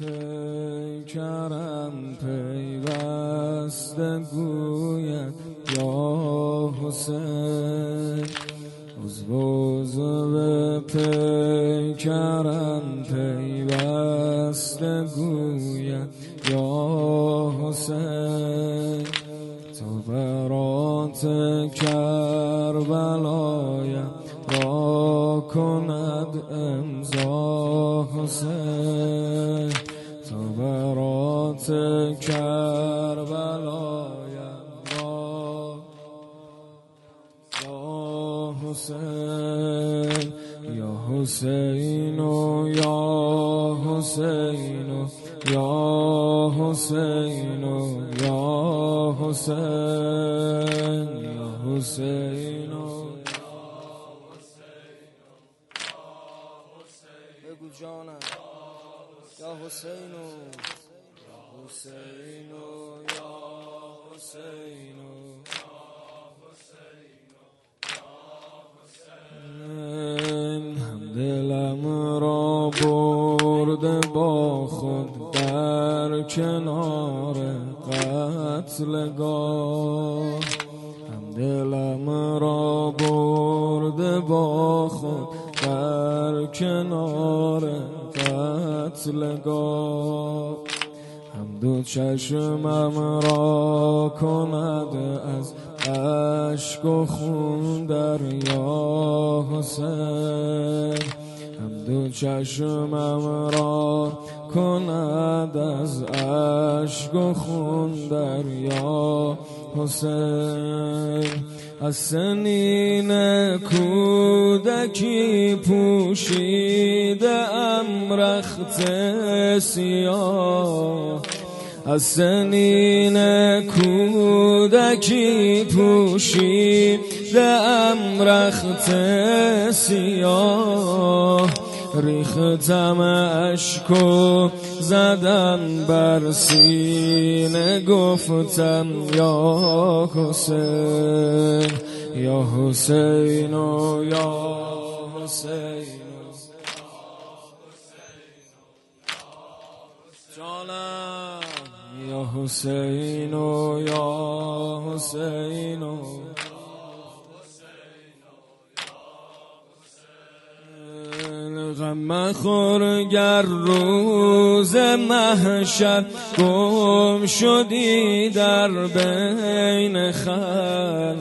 پیکرم پیوسته گوید یا حسین. عضو به پیکرم پیوسته گوید یا حسین. تو برات کربلایم را کند امضا. کربلایم را یا حسین یا حسین یا حسین یا حسین یا حسین یا حسین بگو جانم. یا حسین حسین یا حسین دلم را برده با خود در کنار قتلگاه هم دلم را برده با خود در کنار قتلگاه هم دو چشمم را کند از عشق و خون در یا حسین هم دو چشمم را کند از عشق و خون در یا حسین از سنین کودکی پوشیده ام رخت سیاه. از سنین کودکی پوشیده ام رخت سیاه. ریختم اشکو زدن بر سینه گفتم یا حسین یا حسین و یا حسین یا حسین و یا حسین غم مخور گر روز محشر گم شدی در بین خلق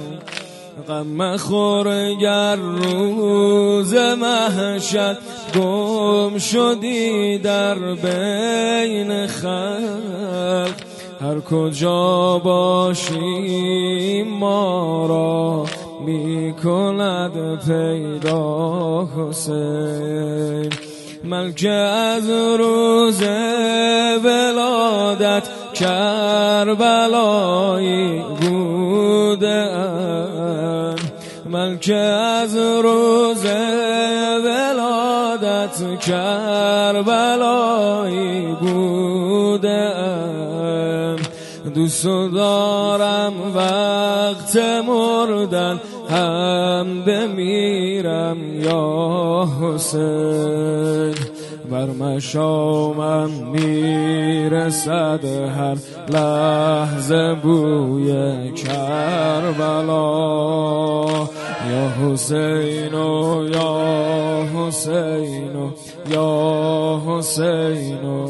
غم مخور گر روز محشر گم شدی در بین خلق هر کجا باشی ما را می کند پیدا حسین. من که از روز ولادت کربلایی بودم من که از روز ولادت کربلایی بودم دوست دارم وقت مردن هم بمیرم یا حسین. بر مشامم می‌رسد هر لحظه بوی کربلا. یا حسین و یا حسین و یا حسین و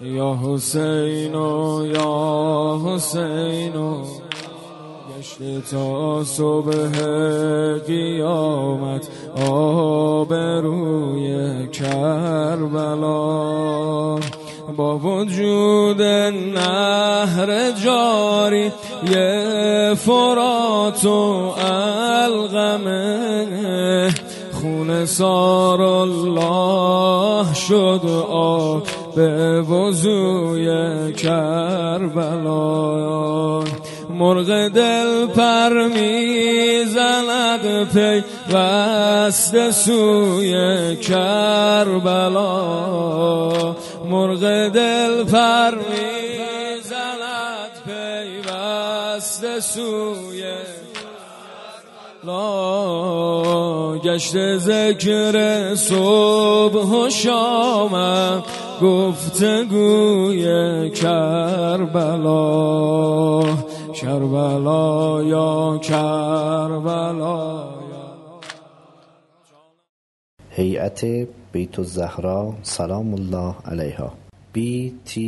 یا حسین و یا حسین و گشته تا صبح قیامت آب روی کربلا. با وجود نهر جاری یه فرات و الغمه. خون سار الله شد آب به وضوی کربلا. مرغ دل پر می‌زند پی وست سوی کربلا. مرغ دل پر می‌زند پی وست سوی لا گشت ذکر صبح و شام گفتگوی کربلا. کربلا یا کربلا هیئت بیت الزهرا سلام الله علیها. Btzs.ir